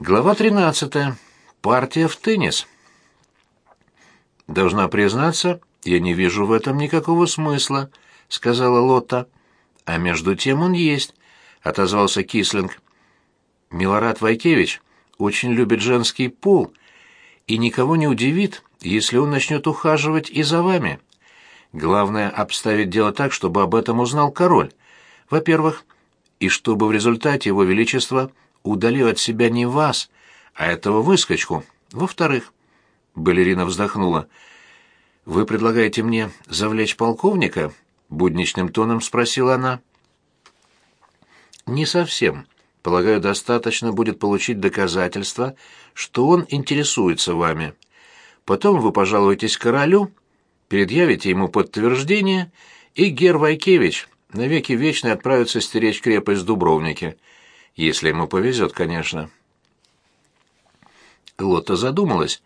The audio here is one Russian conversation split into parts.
Глава 13. Партия в теннис. Должна признаться, я не вижу в этом никакого смысла, сказала Лотта. А между тем он есть, отозвался Кислинг. Милорад Вайкевич очень любит женский пол и никого не удивит, если он начнет ухаживать и за вами. Главное обставить дело так, чтобы об этом узнал король. Во-первых, и чтобы в результате его величества удалил от себя не вас, а этого выскочку. Во-вторых, балерина вздохнула. Вы предлагаете мне завлечь полковника? будничным тоном спросила она. Не совсем. Полагаю, достаточно будет получить доказательства, что он интересуется вами. Потом вы пожалуетесь королю, предъявите ему подтверждение, и Гер Вайкевич навеки вечный отправится стеречь крепость Дубровники. Если ему повезет, конечно. Лотта задумалась.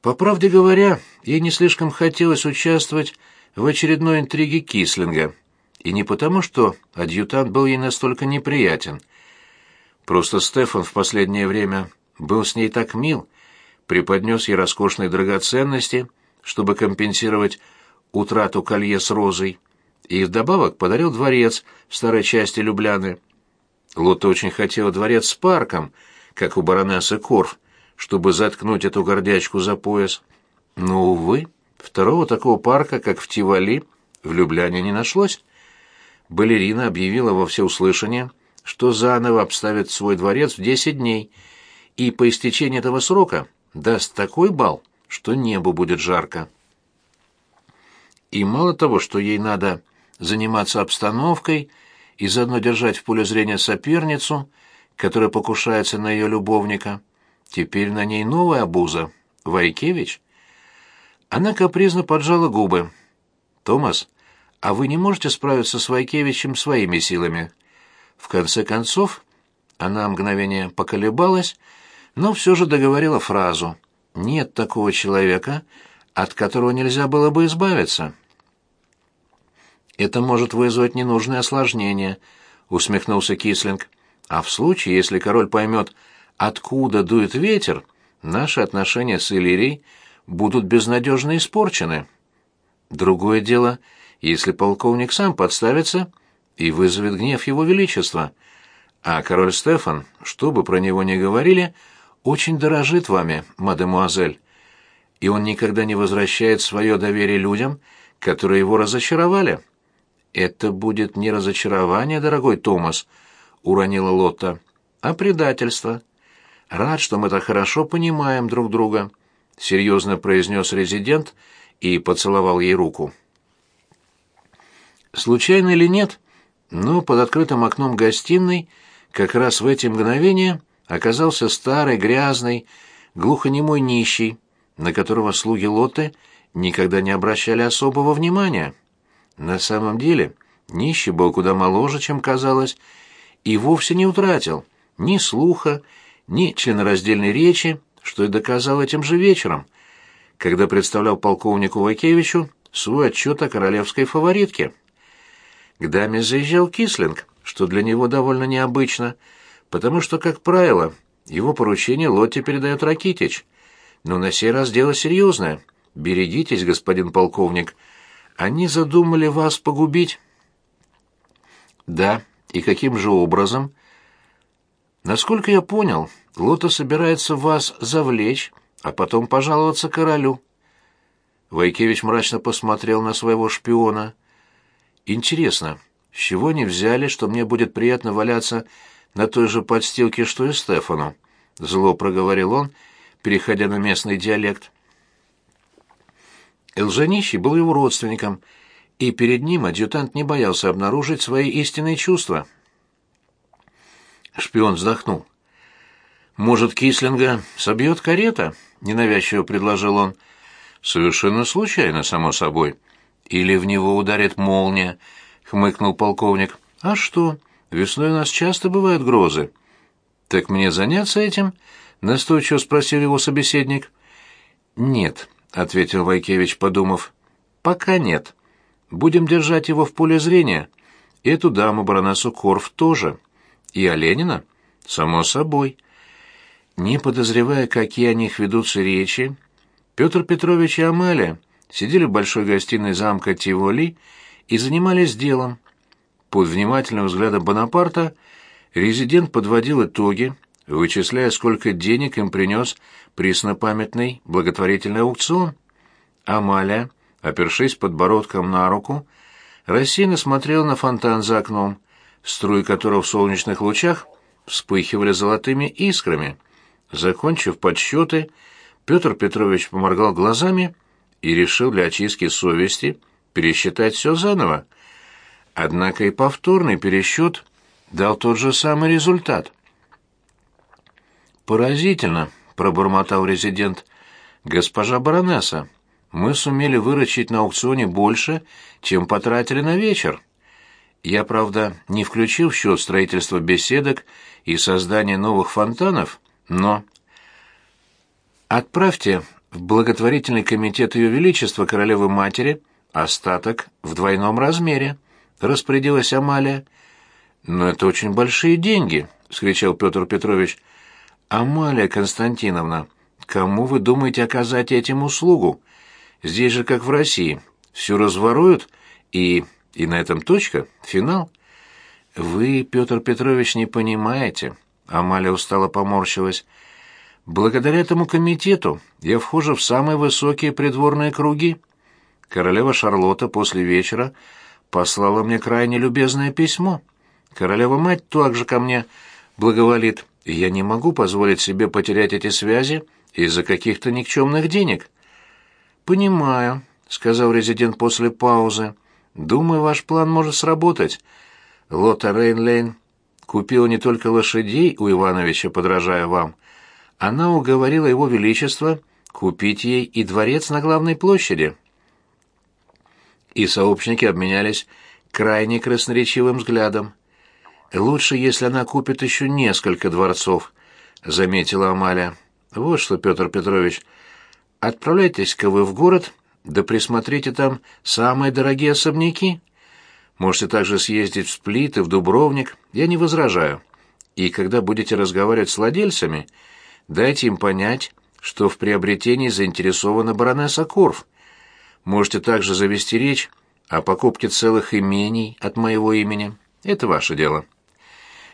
По правде говоря, ей не слишком хотелось участвовать в очередной интриге Кислинга. И не потому, что адъютант был ей настолько неприятен. Просто Стефан в последнее время был с ней так мил, преподнес ей роскошные драгоценности, чтобы компенсировать утрату колье с розой, и вдобавок подарил дворец в старой части Любляны — Лота очень хотела дворец с парком, как у баронессы Корф, чтобы заткнуть эту гордячку за пояс. Но, увы, второго такого парка, как в Тивали, в Любляне не нашлось. Балерина объявила во всеуслышание, что заново обставит свой дворец в десять дней, и по истечении этого срока даст такой бал, что небу будет жарко. И мало того, что ей надо заниматься обстановкой, и заодно держать в поле зрения соперницу, которая покушается на ее любовника. Теперь на ней новая обуза — Вайкевич. Она капризно поджала губы. «Томас, а вы не можете справиться с Вайкевичем своими силами?» В конце концов, она мгновение поколебалась, но все же договорила фразу. «Нет такого человека, от которого нельзя было бы избавиться». Это может вызвать ненужные осложнения, усмехнулся Кислинг. А в случае, если король поймет, откуда дует ветер, наши отношения с Иллирией будут безнадежно испорчены. Другое дело, если полковник сам подставится и вызовет гнев его величества. А король Стефан, что бы про него ни говорили, очень дорожит вами, мадемуазель, и он никогда не возвращает свое доверие людям, которые его разочаровали. «Это будет не разочарование, дорогой Томас», — уронила Лотта, — «а предательство. Рад, что мы так хорошо понимаем друг друга», — серьезно произнес резидент и поцеловал ей руку. Случайно или нет, но под открытым окном гостиной как раз в эти мгновения оказался старый, грязный, глухонемой нищий, на которого слуги Лотты никогда не обращали особого внимания. На самом деле, нищий был куда моложе, чем казалось, и вовсе не утратил ни слуха, ни членораздельной речи, что и доказал этим же вечером, когда представлял полковнику Вакевичу свой отчет о королевской фаворитке. К даме заезжал Кислинг, что для него довольно необычно, потому что, как правило, его поручение Лотте передает Ракитич. Но на сей раз дело серьезное. Берегитесь, господин полковник, — они задумали вас погубить. Да, и каким же образом? Насколько я понял, Лота собирается вас завлечь, а потом пожаловаться королю. Вайкевич мрачно посмотрел на своего шпиона. Интересно, с чего они взяли, что мне будет приятно валяться на той же подстилке, что и Стефану? Зло проговорил он, переходя на местный диалект. Элжанищий был его родственником, и перед ним адъютант не боялся обнаружить свои истинные чувства. Шпион вздохнул. «Может, Кислинга собьет карета?» — ненавязчиво предложил он. «Совершенно случайно, само собой. Или в него ударит молния», — хмыкнул полковник. «А что? Весной у нас часто бывают грозы». «Так мне заняться этим?» — настойчиво спросил его собеседник. «Нет», — ответил Вайкевич, подумав. «Пока нет. Будем держать его в поле зрения. Эту даму, баронессу Корф, тоже. И Оленина? Само собой. Не подозревая, какие о них ведутся речи, Петр Петрович и Амалия сидели в большой гостиной замка Тиволи и занимались делом. Под внимательным взглядом Бонапарта резидент подводил итоги, вычисляя, сколько денег им принес преснопамятный благотворительный аукцион. Амалия, опершись подбородком на руку, рассеянно смотрела на фонтан за окном, струи которого в солнечных лучах вспыхивали золотыми искрами. Закончив подсчеты, Петр Петрович поморгал глазами и решил для очистки совести пересчитать все заново. Однако и повторный пересчет дал тот же самый результат. «Поразительно», — пробормотал резидент. «Госпожа баронесса, мы сумели выручить на аукционе больше, чем потратили на вечер. Я, правда, не включил в счет строительство беседок и создание новых фонтанов, но...» «Отправьте в благотворительный комитет Ее Величества Королевы-Матери остаток в двойном размере», — распорядилась Амалия. «Но это очень большие деньги», — вскричал Петр Петрович. «Амалия Константиновна, кому вы думаете оказать этим услугу? Здесь же, как в России, все разворуют, и... и на этом точка, финал». «Вы, Петр Петрович, не понимаете», — Амалия устало поморщилась. «Благодаря этому комитету я вхожу в самые высокие придворные круги. Королева Шарлотта после вечера послала мне крайне любезное письмо. Королева-мать также ко мне благоволит» и я не могу позволить себе потерять эти связи из-за каких-то никчемных денег. Понимаю, сказал резидент после паузы. Думаю, ваш план может сработать. Лота Рейнлейн купила не только лошадей у Ивановича, подражая вам, она уговорила его величество купить ей и дворец на главной площади. И сообщники обменялись крайне красноречивым взглядом. Лучше, если она купит еще несколько дворцов, заметила Амалия. Вот что, Петр Петрович, отправляйтесь-ка вы в город, да присмотрите там самые дорогие особняки. Можете также съездить в Сплит и в Дубровник, я не возражаю. И когда будете разговаривать с владельцами, дайте им понять, что в приобретении заинтересована баронесса Корф. Можете также завести речь о покупке целых имений от моего имени. Это ваше дело.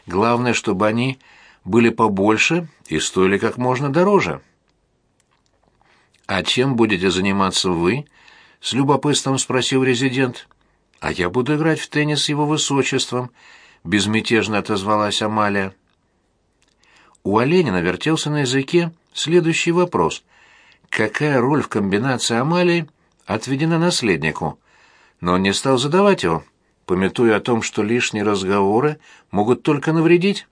Главное, чтобы они были побольше и стоили как можно дороже. «А чем будете заниматься вы?» — с любопытством спросил резидент. «А я буду играть в теннис его высочеством», — безмятежно отозвалась Амалия. У Оленина вертелся на языке следующий вопрос. Какая роль в комбинации Амалии отведена наследнику? Но он не стал задавать его пометуя о том, что лишние разговоры могут только навредить.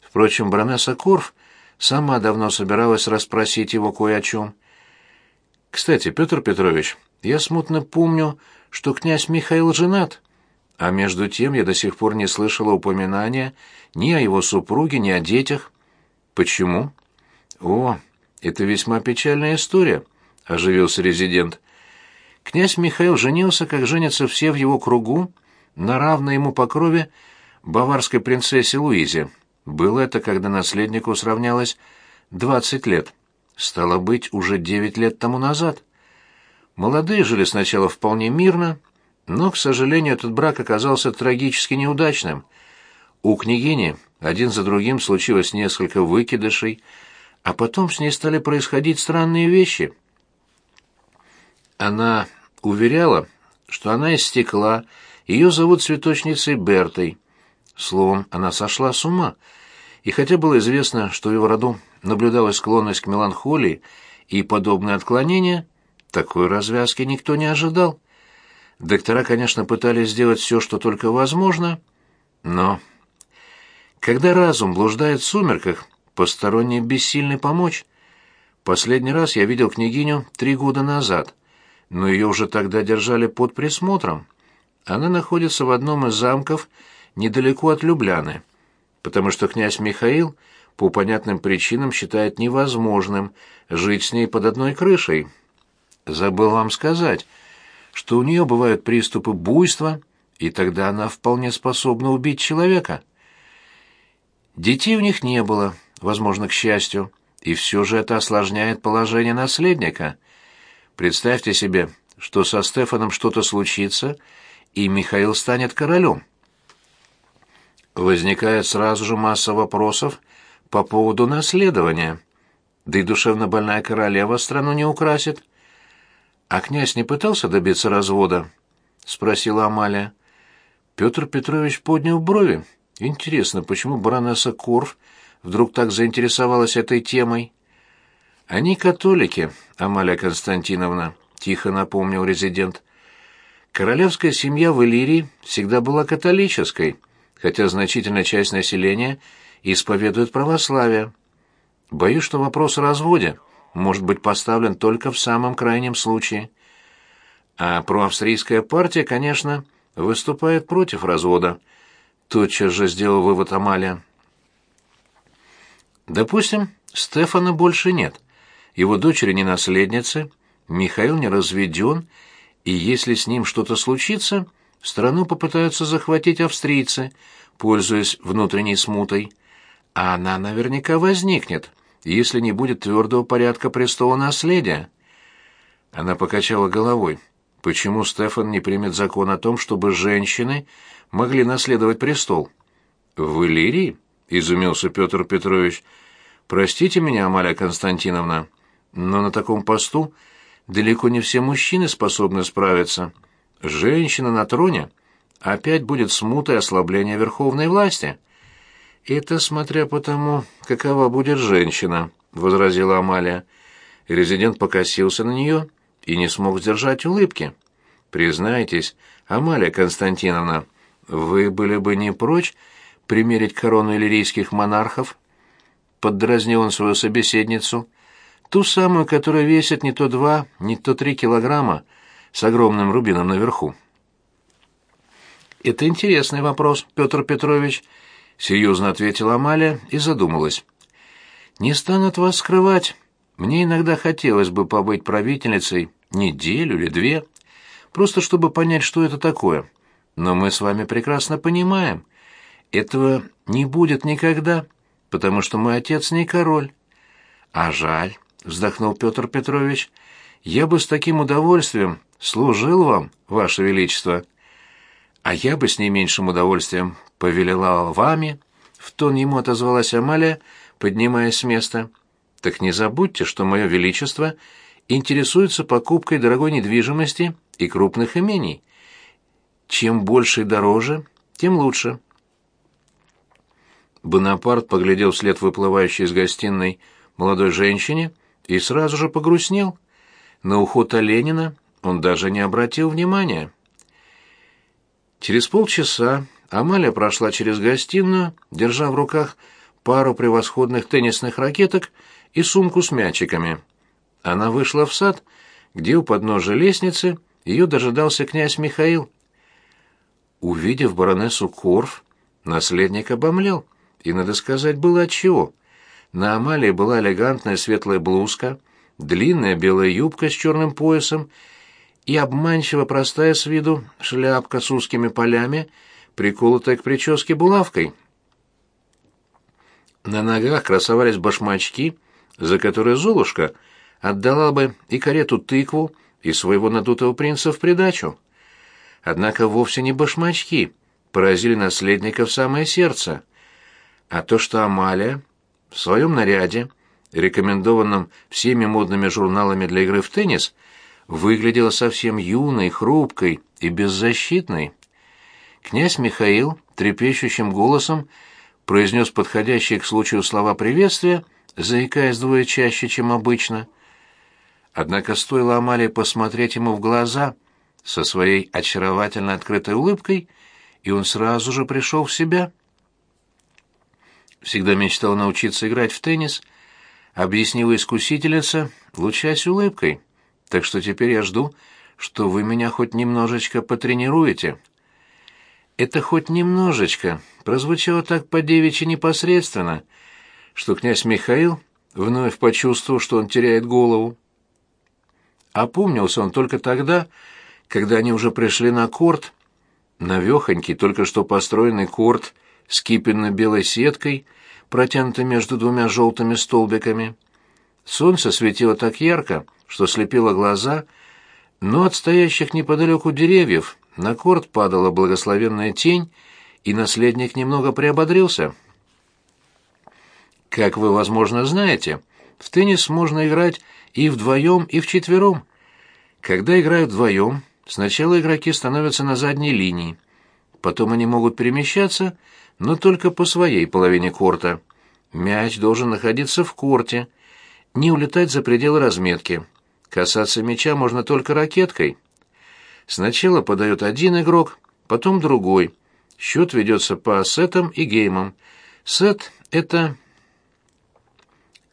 Впрочем, баронесса Корф сама давно собиралась расспросить его кое о чем. «Кстати, Петр Петрович, я смутно помню, что князь Михаил женат, а между тем я до сих пор не слышала упоминания ни о его супруге, ни о детях. Почему?» «О, это весьма печальная история», — оживился резидент. «Князь Михаил женился, как женятся все в его кругу, на равной ему по крови баварской принцессе Луизе. Было это, когда наследнику сравнялось двадцать лет. Стало быть, уже девять лет тому назад. Молодые жили сначала вполне мирно, но, к сожалению, этот брак оказался трагически неудачным. У княгини один за другим случилось несколько выкидышей, а потом с ней стали происходить странные вещи. Она уверяла, что она из стекла, ее зовут цветочницей Бертой. Словом, она сошла с ума. И хотя было известно, что в его роду наблюдалась склонность к меланхолии и подобные отклонения, такой развязки никто не ожидал. Доктора, конечно, пытались сделать все, что только возможно, но... Когда разум блуждает в сумерках, посторонние бессильны помочь. Последний раз я видел княгиню три года назад, но ее уже тогда держали под присмотром. Она находится в одном из замков недалеко от Любляны, потому что князь Михаил по понятным причинам считает невозможным жить с ней под одной крышей. Забыл вам сказать, что у нее бывают приступы буйства, и тогда она вполне способна убить человека. Детей у них не было, возможно, к счастью, и все же это осложняет положение наследника. Представьте себе, что со Стефаном что-то случится, и Михаил станет королем. Возникает сразу же масса вопросов по поводу наследования. Да и душевно больная королева страну не украсит. А князь не пытался добиться развода? спросила Амалия. Петр Петрович поднял брови. Интересно, почему баронесса Корф вдруг так заинтересовалась этой темой? Они католики, Амалия Константиновна, тихо напомнил резидент. Королевская семья в Иллирии всегда была католической, хотя значительная часть населения исповедует православие. Боюсь, что вопрос о разводе может быть поставлен только в самом крайнем случае. А проавстрийская партия, конечно, выступает против развода. Тотчас же сделал вывод Амалия. Допустим, Стефана больше нет. Его дочери не наследницы, Михаил не разведен, и если с ним что-то случится, страну попытаются захватить австрийцы, пользуясь внутренней смутой. А она наверняка возникнет, если не будет твердого порядка престола наследия. Она покачала головой. Почему Стефан не примет закон о том, чтобы женщины могли наследовать престол? В Иллирии? изумился Петр Петрович. Простите меня, Амалия Константиновна, но на таком посту далеко не все мужчины способны справиться. Женщина на троне опять будет смута и ослабление верховной власти. Это смотря по тому, какова будет женщина, возразила Амалия. Резидент покосился на нее и не смог сдержать улыбки. Признайтесь, Амалия Константиновна, вы были бы не прочь примерить корону иллирийских монархов? Поддразнил он свою собеседницу, ту самую, которая весит не то два, не то три килограмма, с огромным рубином наверху. Это интересный вопрос, Петр Петрович, серьезно ответила Амалия и задумалась. Не стану от вас скрывать, мне иногда хотелось бы побыть правительницей неделю или две, просто чтобы понять, что это такое. Но мы с вами прекрасно понимаем, этого не будет никогда, потому что мой отец не король. А жаль, вздохнул Петр Петрович. Я бы с таким удовольствием служил вам, ваше величество. А я бы с не меньшим удовольствием повелела вами, в тон ему отозвалась Амалия, поднимаясь с места. Так не забудьте, что мое величество интересуется покупкой дорогой недвижимости и крупных имений. Чем больше и дороже, тем лучше. Бонапарт поглядел вслед выплывающей из гостиной молодой женщине и сразу же погрустнел. На уход Оленина он даже не обратил внимания. Через полчаса Амалия прошла через гостиную, держа в руках пару превосходных теннисных ракеток и сумку с мячиками. Она вышла в сад, где у подножия лестницы ее дожидался князь Михаил. Увидев баронессу Корф, наследник обомлел, и, надо сказать, было отчего. На Амалии была элегантная светлая блузка, длинная белая юбка с черным поясом и обманчиво простая с виду шляпка с узкими полями, приколотая к прическе булавкой. На ногах красовались башмачки, за которые Золушка отдала бы и карету тыкву, и своего надутого принца в придачу. Однако вовсе не башмачки поразили наследника в самое сердце, а то, что Амалия в своем наряде, рекомендованном всеми модными журналами для игры в теннис, выглядела совсем юной, хрупкой и беззащитной. Князь Михаил трепещущим голосом произнес подходящие к случаю слова приветствия, заикаясь двое чаще, чем обычно. Однако стоило Амалии посмотреть ему в глаза со своей очаровательно открытой улыбкой, и он сразу же пришел в себя. Всегда мечтал научиться играть в теннис, объяснила искусительница, лучась улыбкой. Так что теперь я жду, что вы меня хоть немножечко потренируете. Это хоть немножечко прозвучало так по-девичьи непосредственно, что князь Михаил вновь почувствовал, что он теряет голову. Опомнился он только тогда, когда они уже пришли на корт, навехонький, только что построенный корт с кипенно-белой сеткой, протянутой между двумя желтыми столбиками — Солнце светило так ярко, что слепило глаза, но от стоящих неподалеку деревьев на корт падала благословенная тень, и наследник немного приободрился. Как вы, возможно, знаете, в теннис можно играть и вдвоем, и вчетвером. Когда играют вдвоем, сначала игроки становятся на задней линии, потом они могут перемещаться, но только по своей половине корта. Мяч должен находиться в корте, не улетать за пределы разметки. Касаться мяча можно только ракеткой. Сначала подает один игрок, потом другой. Счет ведется по сетам и геймам. Сет — это...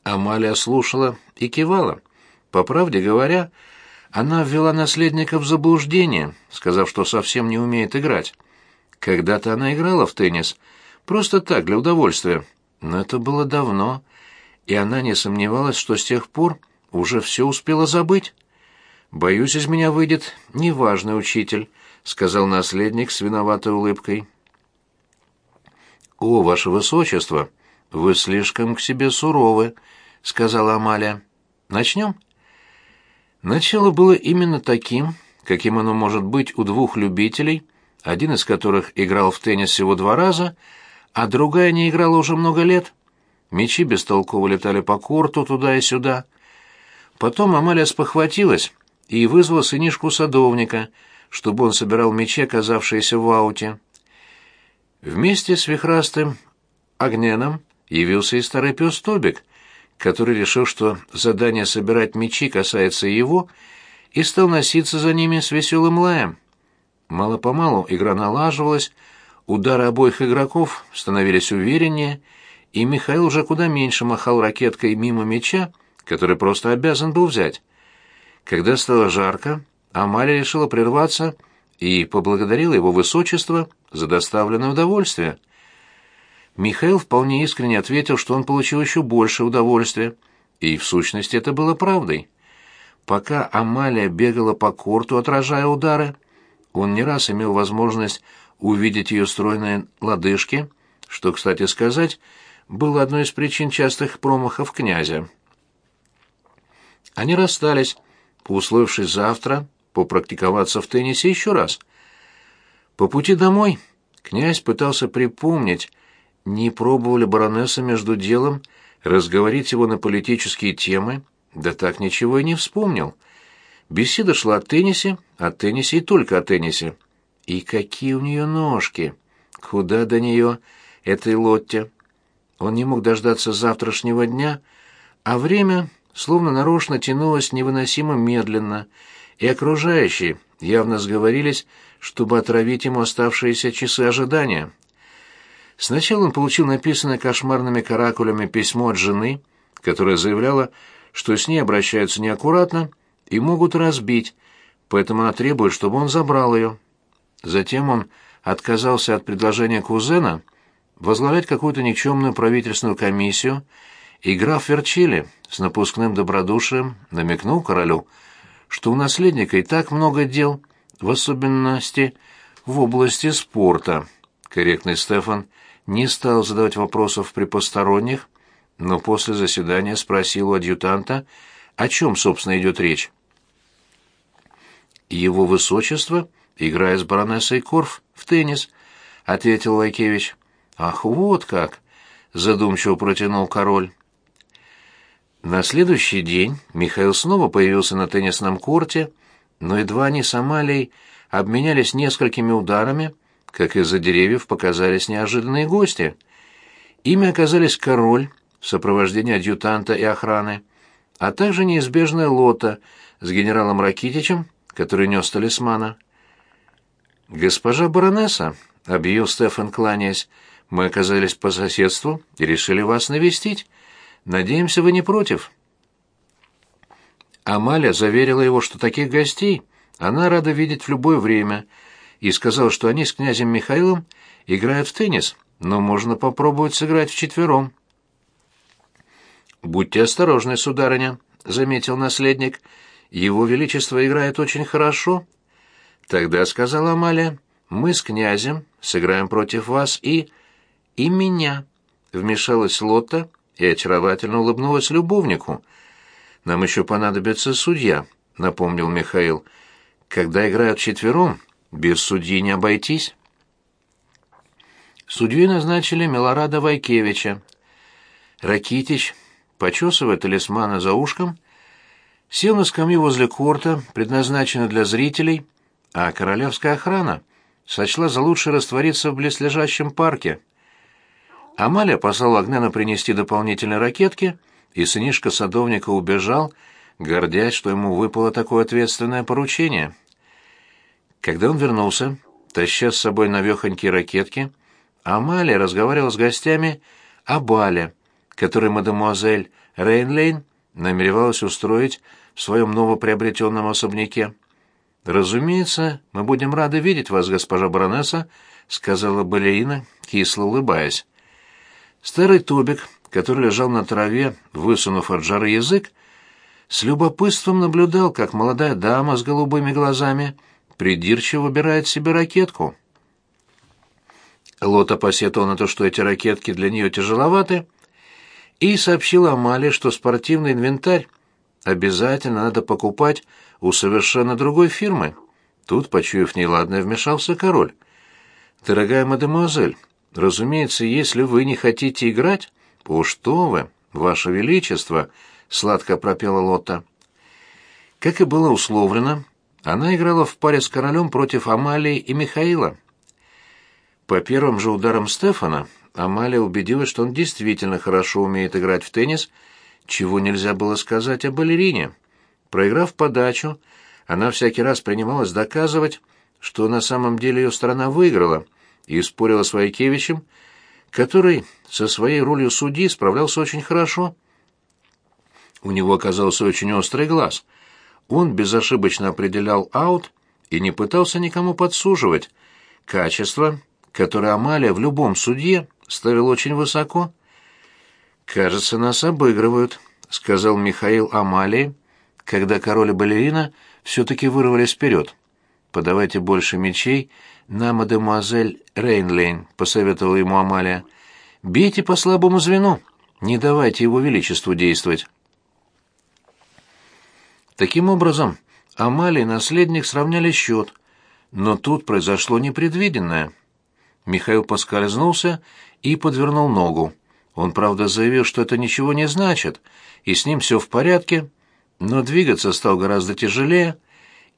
Амалия слушала и кивала. По правде говоря, она ввела наследника в заблуждение, сказав, что совсем не умеет играть. Когда-то она играла в теннис, просто так, для удовольствия. Но это было давно, и она не сомневалась, что с тех пор уже все успела забыть. «Боюсь, из меня выйдет неважный учитель», — сказал наследник с виноватой улыбкой. «О, ваше высочество, вы слишком к себе суровы», — сказала Амалия. «Начнем?» Начало было именно таким, каким оно может быть у двух любителей, один из которых играл в теннис всего два раза, а другая не играла уже много лет. Мечи бестолково летали по корту туда и сюда. Потом Амалия спохватилась и вызвала сынишку садовника, чтобы он собирал мечи, оказавшиеся в ауте. Вместе с вихрастым Огненом явился и старый пес Тобик, который решил, что задание собирать мечи касается его, и стал носиться за ними с веселым лаем. Мало-помалу игра налаживалась, удары обоих игроков становились увереннее, и Михаил уже куда меньше махал ракеткой мимо мяча, который просто обязан был взять. Когда стало жарко, Амалия решила прерваться и поблагодарила его высочество за доставленное удовольствие. Михаил вполне искренне ответил, что он получил еще больше удовольствия, и в сущности это было правдой. Пока Амалия бегала по корту, отражая удары, он не раз имел возможность увидеть ее стройные лодыжки, что, кстати сказать, было одной из причин частых промахов князя. Они расстались, условившись завтра попрактиковаться в теннисе еще раз. По пути домой князь пытался припомнить, не пробовали баронесса между делом разговорить его на политические темы, да так ничего и не вспомнил. Беседа шла о теннисе, о теннисе и только о теннисе. И какие у нее ножки! Куда до нее, этой Лотте? Он не мог дождаться завтрашнего дня, а время словно нарочно тянулось невыносимо медленно, и окружающие явно сговорились, чтобы отравить ему оставшиеся часы ожидания. Сначала он получил написанное кошмарными каракулями письмо от жены, которая заявляла, что с ней обращаются неаккуратно и могут разбить, поэтому она требует, чтобы он забрал ее. Затем он отказался от предложения кузена возглавлять какую-то никчемную правительственную комиссию, и граф Верчили с напускным добродушием намекнул королю, что у наследника и так много дел, в особенности в области спорта. Корректный Стефан не стал задавать вопросов при посторонних, но после заседания спросил у адъютанта, о чем, собственно, идет речь. «Его высочество, играя с баронессой Корф в теннис», — ответил Лайкевич. «Ах, вот как!» — задумчиво протянул король. На следующий день Михаил снова появился на теннисном корте, но едва они с Амалией обменялись несколькими ударами, как из-за деревьев показались неожиданные гости. Ими оказались король в сопровождении адъютанта и охраны, а также неизбежная лота с генералом Ракитичем, который нес талисмана. «Госпожа баронесса», — объявил Стефан, кланяясь, — «мы оказались по соседству и решили вас навестить. Надеемся, вы не против». Амалия заверила его, что таких гостей она рада видеть в любое время — и сказал, что они с князем Михаилом играют в теннис, но можно попробовать сыграть вчетвером. «Будьте осторожны, сударыня», — заметил наследник. «Его Величество играет очень хорошо». «Тогда», — сказала Амалия, — «мы с князем сыграем против вас и... и меня», — вмешалась Лотта и очаровательно улыбнулась любовнику — нам еще понадобится судья», — напомнил Михаил. «Когда играют четвером, без судьи не обойтись». Судьей назначили Милорада Вайкевича. Ракитич, почесывая талисмана за ушком, сел на скамью возле корта, предназначенной для зрителей, а королевская охрана сочла за лучшее раствориться в близлежащем парке. Амалия послала Агнена принести дополнительные ракетки, и сынишка садовника убежал, гордясь, что ему выпало такое ответственное поручение. Когда он вернулся, таща с собой навехонькие ракетки, Амалия разговаривала с гостями о бале, который мадемуазель Рейнлейн намеревалась устроить в своем новоприобретенном особняке. «Разумеется, мы будем рады видеть вас, госпожа баронесса», — сказала балерина, кисло улыбаясь. Старый Тобик, который лежал на траве, высунув от жары язык, с любопытством наблюдал, как молодая дама с голубыми глазами придирчиво выбирает себе ракетку. Лота посетовал на то, что эти ракетки для нее тяжеловаты, и сообщила Амале, что спортивный инвентарь обязательно надо покупать у совершенно другой фирмы. Тут, почуяв неладное, вмешался король. «Дорогая мадемуазель, разумеется, если вы не хотите играть, о, что вы, ваше величество!» — сладко пропела Лотта. Как и было условлено, она играла в паре с королем против Амалии и Михаила. По первым же ударам Стефана Амалия убедилась, что он действительно хорошо умеет играть в теннис, чего нельзя было сказать о балерине. Проиграв подачу, она всякий раз принималась доказывать, что на самом деле ее страна выиграла, и спорила с Вайкевичем, который со своей ролью судьи справлялся очень хорошо. У него оказался очень острый глаз. Он безошибочно определял аут и не пытался никому подсуживать. Качество, которое Амалия в любом судье ставила очень высоко. «Кажется, нас обыгрывают», — сказал Михаил Амалии, когда король и балерина все-таки вырвались вперед. «Подавайте больше мечей на мадемуазель Рейнлейн», — посоветовала ему Амалия. «Бейте по слабому звену, не давайте его величеству действовать». Таким образом, Амалия и наследник сравняли счет, но тут произошло непредвиденное. Михаил поскользнулся и подвернул ногу. Он, правда, заявил, что это ничего не значит, и с ним все в порядке, но двигаться стал гораздо тяжелее,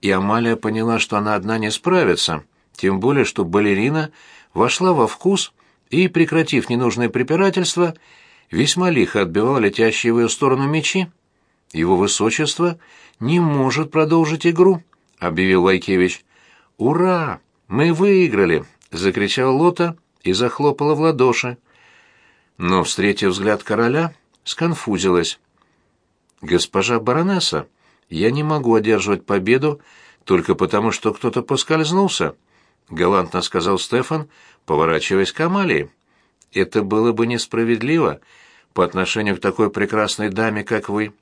и Амалия поняла, что она одна не справится, тем более, что балерина вошла во вкус и, прекратив ненужное препирательство, весьма лихо отбивала летящие в ее сторону мечи. «Его высочество не может продолжить игру», — объявил Вайкевич. «Ура! Мы выиграли!» — закричал Лота и захлопала в ладоши. Но, встретив взгляд короля, сконфузилась. «Госпожа баронесса, я не могу одерживать победу только потому, что кто-то поскользнулся», — галантно сказал Стефан, поворачиваясь к Амалии. «Это было бы несправедливо по отношению к такой прекрасной даме, как вы».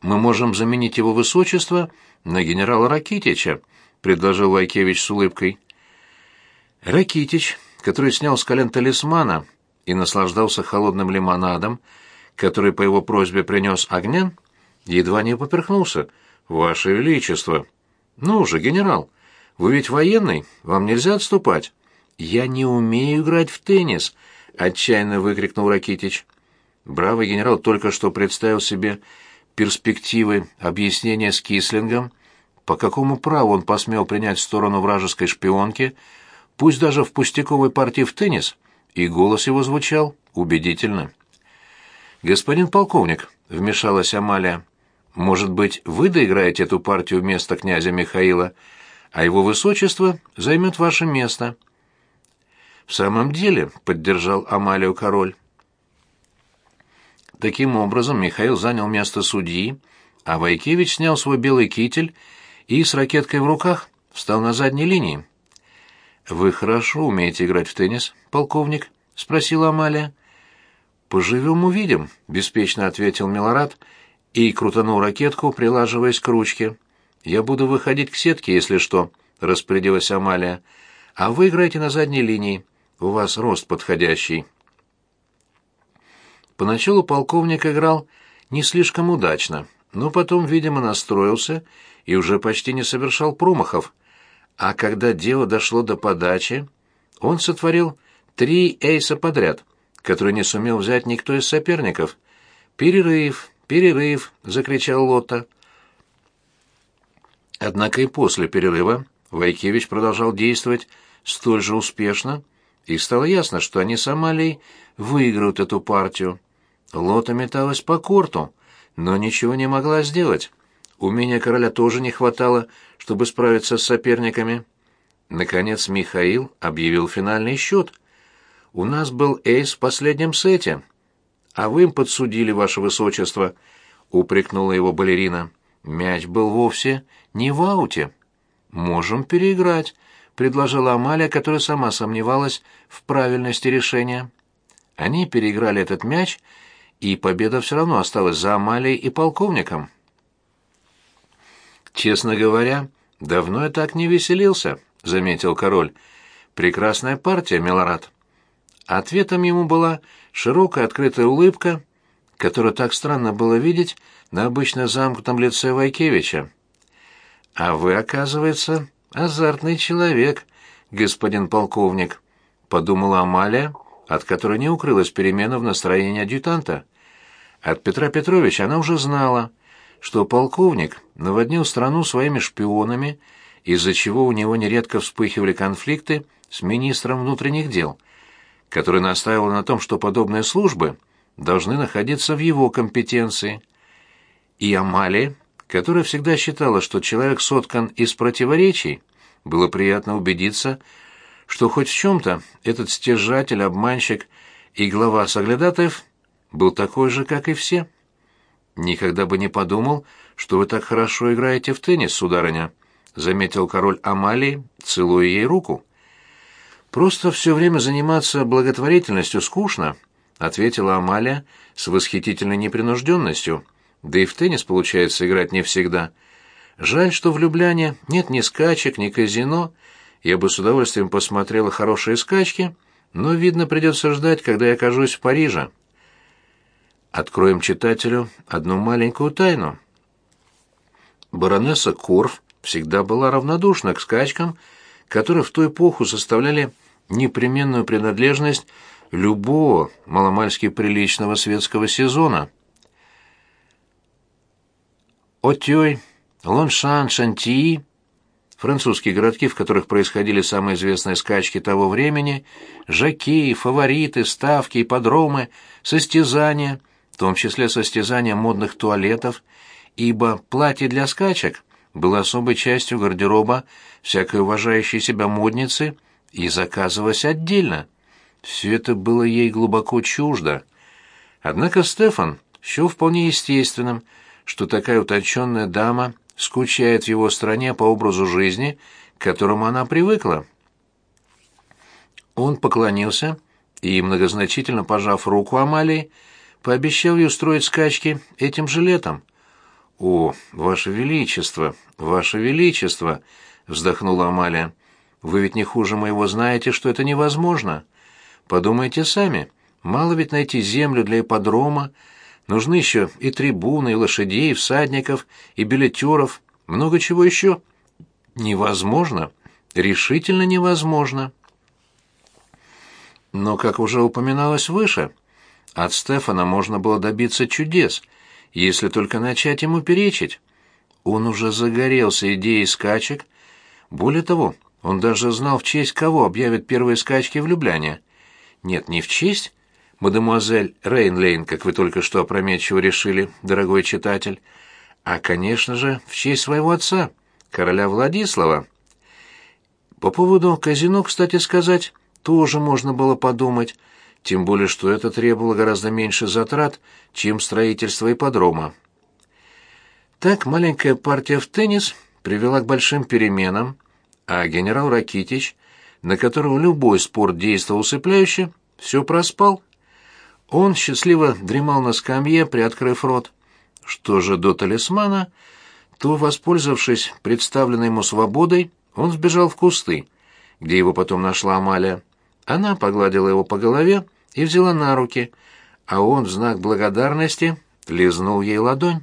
«Мы можем заменить его высочество на генерала Ракитича», — предложил Вайкевич с улыбкой. Ракитич, который снял с колен талисмана и наслаждался холодным лимонадом, который по его просьбе принес Огнен, едва не поперхнулся. «Ваше Величество!» «Ну же, генерал, вы ведь военный, вам нельзя отступать». «Я не умею играть в теннис!» — отчаянно выкрикнул Ракитич. Бравый генерал только что представил себе перспективы объяснения с Кислингом, по какому праву он посмел принять сторону вражеской шпионки, пусть даже в пустяковой партии в теннис, и голос его звучал убедительно. «Господин полковник», — вмешалась Амалия, — «может быть, вы доиграете эту партию вместо князя Михаила, а его высочество займет ваше место». «В самом деле», — поддержал Амалию король. Таким образом, Михаил занял место судьи, а Вайкевич снял свой белый китель и с ракеткой в руках встал на задней линии. «Вы хорошо умеете играть в теннис, полковник?» — спросила Амалия. «Поживем, увидим», — беспечно ответил Милорад и крутанул ракетку, прилаживаясь к ручке. «Я буду выходить к сетке, если что», — распорядилась Амалия. «А вы играете на задней линии. У вас рост подходящий». Поначалу полковник играл не слишком удачно, но потом, видимо, настроился и уже почти не совершал промахов. А когда дело дошло до подачи, он сотворил три эйса подряд, которые не сумел взять никто из соперников. «Перерыв! Перерыв!» — закричал Лотта. Однако и после перерыва Вайкевич продолжал действовать столь же успешно, и стало ясно, что они с Амалией выиграют эту партию. Лота металась по корту, но ничего не могла сделать. Умения короля тоже не хватало, чтобы справиться с соперниками. Наконец Михаил объявил финальный счет. «У нас был эйс в последнем сете, а вы им подсудили, ваше высочество», — упрекнула его балерина. «Мяч был вовсе не в ауте». «Можем переиграть», — предложила Амалия, которая сама сомневалась в правильности решения. Они переиграли этот мяч, и победа все равно осталась за Амалией и полковником. «Честно говоря, давно я так не веселился», — заметил король. «Прекрасная партия, Милорад». Ответом ему была широкая открытая улыбка, которую так странно было видеть на обычно замкнутом лице Вайкевича. «А вы, оказывается, азартный человек, господин полковник», — подумала Амалия, от которой не укрылась перемена в настроении адъютанта. От Петра Петровича она уже знала, что полковник наводнил страну своими шпионами, из-за чего у него нередко вспыхивали конфликты с министром внутренних дел, который настаивал на том, что подобные службы должны находиться в его компетенции. И Амалия, которая всегда считала, что человек соткан из противоречий, было приятно убедиться, что хоть в чем-то этот стяжатель, обманщик и глава соглядатаев был такой же, как и все. «Никогда бы не подумал, что вы так хорошо играете в теннис, сударыня», — заметил король Амалии, целуя ей руку. «Просто все время заниматься благотворительностью скучно», — ответила Амалия с восхитительной непринужденностью. «Да и в теннис получается играть не всегда. Жаль, что в Любляне нет ни скачек, ни казино. Я бы с удовольствием посмотрела хорошие скачки, но, видно, придется ждать, когда я окажусь в Париже». Откроем читателю одну маленькую тайну. Баронесса Корф всегда была равнодушна к скачкам, которые в ту эпоху составляли непременную принадлежность любого маломальски приличного светского сезона. Отёй, Лоншан, Шантии, французские городки, в которых происходили самые известные скачки того времени, жакеи, фавориты, ставки, ипподромы, состязания — в том числе состязания модных туалетов, ибо платье для скачек было особой частью гардероба всякой уважающей себя модницы и заказывалось отдельно. Все это было ей глубоко чуждо. Однако Стефан счел вполне естественным, что такая утонченная дама скучает в его стране по образу жизни, к которому она привыкла. Он поклонился и, многозначительно пожав руку Амалии, пообещал ей устроить скачки этим же летом. «О, ваше величество, ваше величество!» — вздохнула Амалия. «Вы ведь не хуже моего знаете, что это невозможно. Подумайте сами, мало ведь найти землю для ипподрома, нужны еще и трибуны, и лошадей, и всадников, и билетеров, много чего еще. Невозможно, решительно невозможно». Но, как уже упоминалось выше, — от Стефана можно было добиться чудес, если только начать ему перечить. Он уже загорелся идеей скачек. Более того, он даже знал, в честь кого объявят первые скачки в Любляне. Нет, не в честь, мадемуазель Рейнлейн, как вы только что опрометчиво решили, дорогой читатель, а, конечно же, в честь своего отца, короля Владислава. По поводу казино, кстати сказать, тоже можно было подумать — тем более что это требовало гораздо меньше затрат, чем строительство ипподрома. Так маленькая партия в теннис привела к большим переменам, а генерал Ракитич, на которого любой спорт действовал усыпляюще, все проспал. Он счастливо дремал на скамье, приоткрыв рот. Что же до талисмана, то, воспользовавшись представленной ему свободой, он сбежал в кусты, где его потом нашла Амалия. Она погладила его по голове и взяла на руки, а он в знак благодарности лизнул ей ладонь.